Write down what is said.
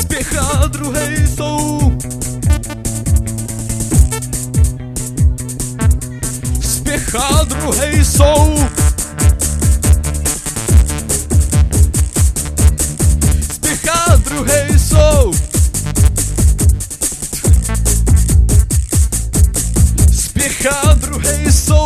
Spychadru hej są Spychadru hej są Spychadru hej są Alexandre Reis sou